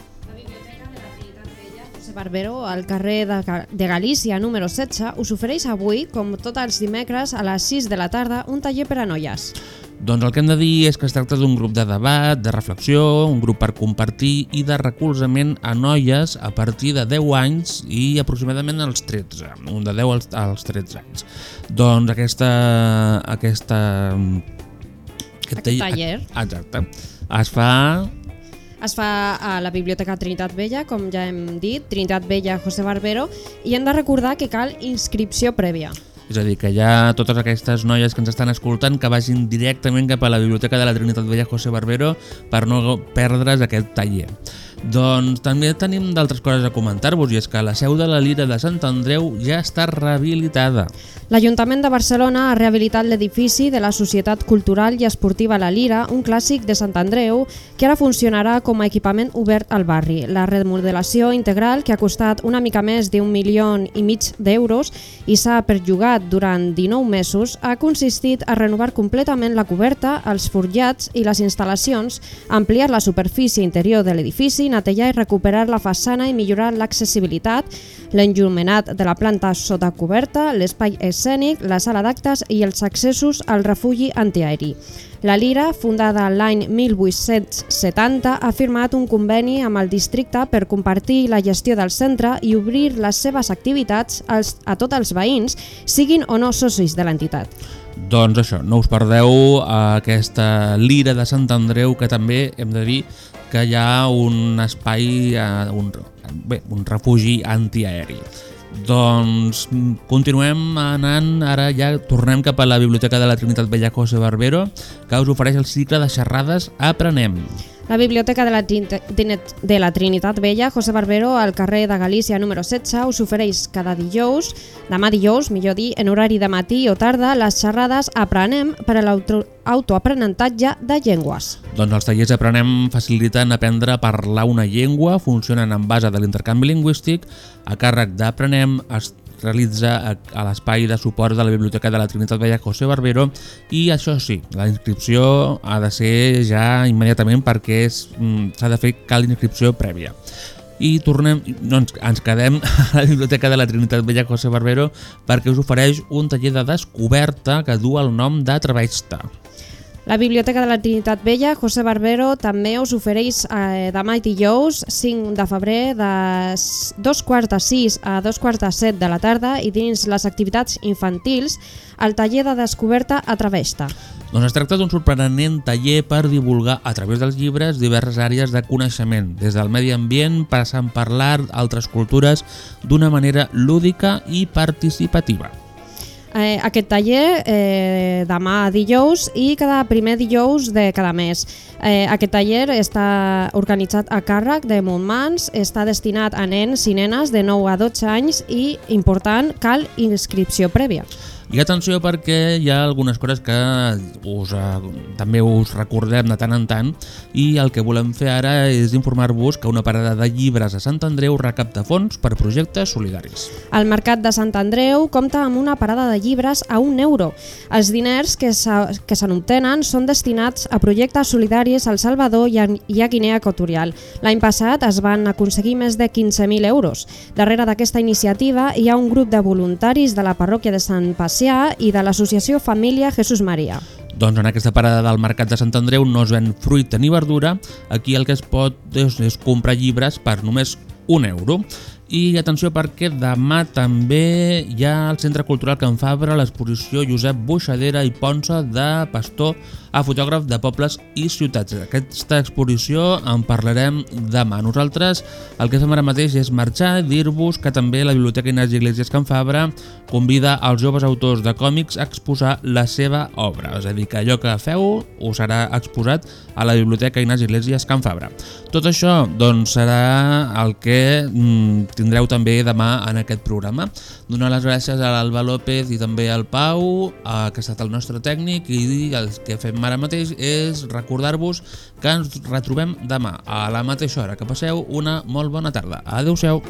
José Barbero, al carrer de, de Galícia, número 16, us ofereix avui, com tots els dimecres, a les 6 de la tarda, un taller per a noies. Doncs el que hem de dir és que es tracta d'un grup de debat, de reflexió, un grup per compartir i de recolzament a noies a partir de 10 anys i aproximadament als 13, un de 10 als, als 13 anys. Doncs aquesta... aquesta aquest, Aquest taller. Exacte. Es fa Es fa a la Biblioteca Trinitat Vella, com ja hem dit, Trinitat Vella José Barbero, i hem de recordar que cal inscripció prèvia. És a dir, que ha totes aquestes noies que ens estan escoltant que vagin directament cap a la Biblioteca de la Trinitat Vella José Barbero per no perdre's aquest taller. Doncs també tenim d'altres coses a comentar-vos i és que la seu de la Lira de Sant Andreu ja està rehabilitada. L'Ajuntament de Barcelona ha rehabilitat l'edifici de la Societat Cultural i Esportiva La Lira, un clàssic de Sant Andreu, que ara funcionarà com a equipament obert al barri. La remodelació integral, que ha costat una mica més d'un milió i mig d'euros i s'ha perjugat durant 19 mesos, ha consistit a renovar completament la coberta, els forjats i les instal·lacions, ampliar la superfície interior de l'edifici, netejar i recuperar la façana i millorar l'accessibilitat, l'enllumenat de la planta sota coberta, l'espai escènic, la sala d'actes i els accessos al refugi antiaeri. La Lira, fundada l'any 1870, ha firmat un conveni amb el districte per compartir la gestió del centre i obrir les seves activitats a tots els veïns, siguin o no socis de l'entitat. Doncs això, no us perdeu aquesta Lira de Sant Andreu que també hem de dir que hi ha un espai, eh, un, bé, un refugi antiaeri. Doncs continuem anant, ara ja tornem cap a la Biblioteca de la Trinitat Vella José Barbero, que us ofereix el cicle de xerrades Aprenem. La Biblioteca de la, de la Trinitat Vella, José Barbero, al carrer de Galícia número 16, us ofereix cada dijous, demà dijous, millor dir, en horari de matí o tarda, les xerrades Aprenem per a l'autoaprenentatge de llengües. Doncs els tallers Aprenem faciliten aprendre a parlar una llengua, funcionen en base de l'intercanvi lingüístic, a càrrec d'Aprenem es realitza a, l'espai de suport de la Biblioteca de la Trinitat Vella José Barbero i això sí, la inscripció ha de ser ja immediatament perquè mm, s'ha de fer cal inscripció prèvia. I tornem, ens, ens quedem a la Biblioteca de la Trinitat Vella José Barbero perquè us ofereix un taller de descoberta que du el nom de Travesta. La Biblioteca de la Trinitat Vella, José Barbero, també us ofereix eh, demà i dijous, 5 de febrer, de dos quarts de 6 a dos quarts de 7 de la tarda i dins les activitats infantils, el taller de descoberta a Travesta. Doncs es tracta d'un sorprenent taller per divulgar a través dels llibres diverses àrees de coneixement, des del medi ambient passant per l'art, altres cultures, d'una manera lúdica i participativa. Eh, aquest taller eh, demà dijous i cada primer dijous de cada mes. Eh, aquest taller està organitzat a càrrec de Montmans, està destinat a nens i nenes de 9 a 12 anys i, important, cal inscripció prèvia. I atenció perquè hi ha algunes coses que us, eh, també us recordem de tant en tant i el que volem fer ara és informar-vos que una parada de llibres a Sant Andreu recapta fons per projectes solidaris. El Mercat de Sant Andreu compta amb una parada de llibres a un euro. Els diners que se- n'obtenen són destinats a projectes solidaris al Salvador i a, i a Guinea Equatorial. L'any passat es van aconseguir més de 15.000 euros. Darrere d'aquesta iniciativa hi ha un grup de voluntaris de la parròquia de Sant Pacià i de l'associació Família Jesús Maria. Doncs en aquesta parada del Mercat de Sant Andreu no es ven fruita ni verdura, aquí el que es pot és, és comprar llibres per només un euro. I atenció perquè demà també hi ha al Centre Cultural Can Fabra l'exposició Josep Buixadera i Ponsa de Pastor a fotògraf de pobles i ciutats. Aquesta exposició en parlarem demà. Nosaltres el que fem ara mateix és marxar i dir-vos que també la Biblioteca Inés Iglesias Can Fabra convida els joves autors de còmics a exposar la seva obra. És a dir, que allò que feu us serà exposat a la Biblioteca Inés Iglesias Can Fabra. Tot això doncs, serà el que mm, tindreu també demà en aquest programa. Donar les gràcies a l'Alba López i també al Pau, eh, que ha estat el nostre tècnic, i el que fem ara mateix és recordar-vos que ens retrobem demà a la mateixa hora. Que passeu una molt bona tarda. Adéu-siau.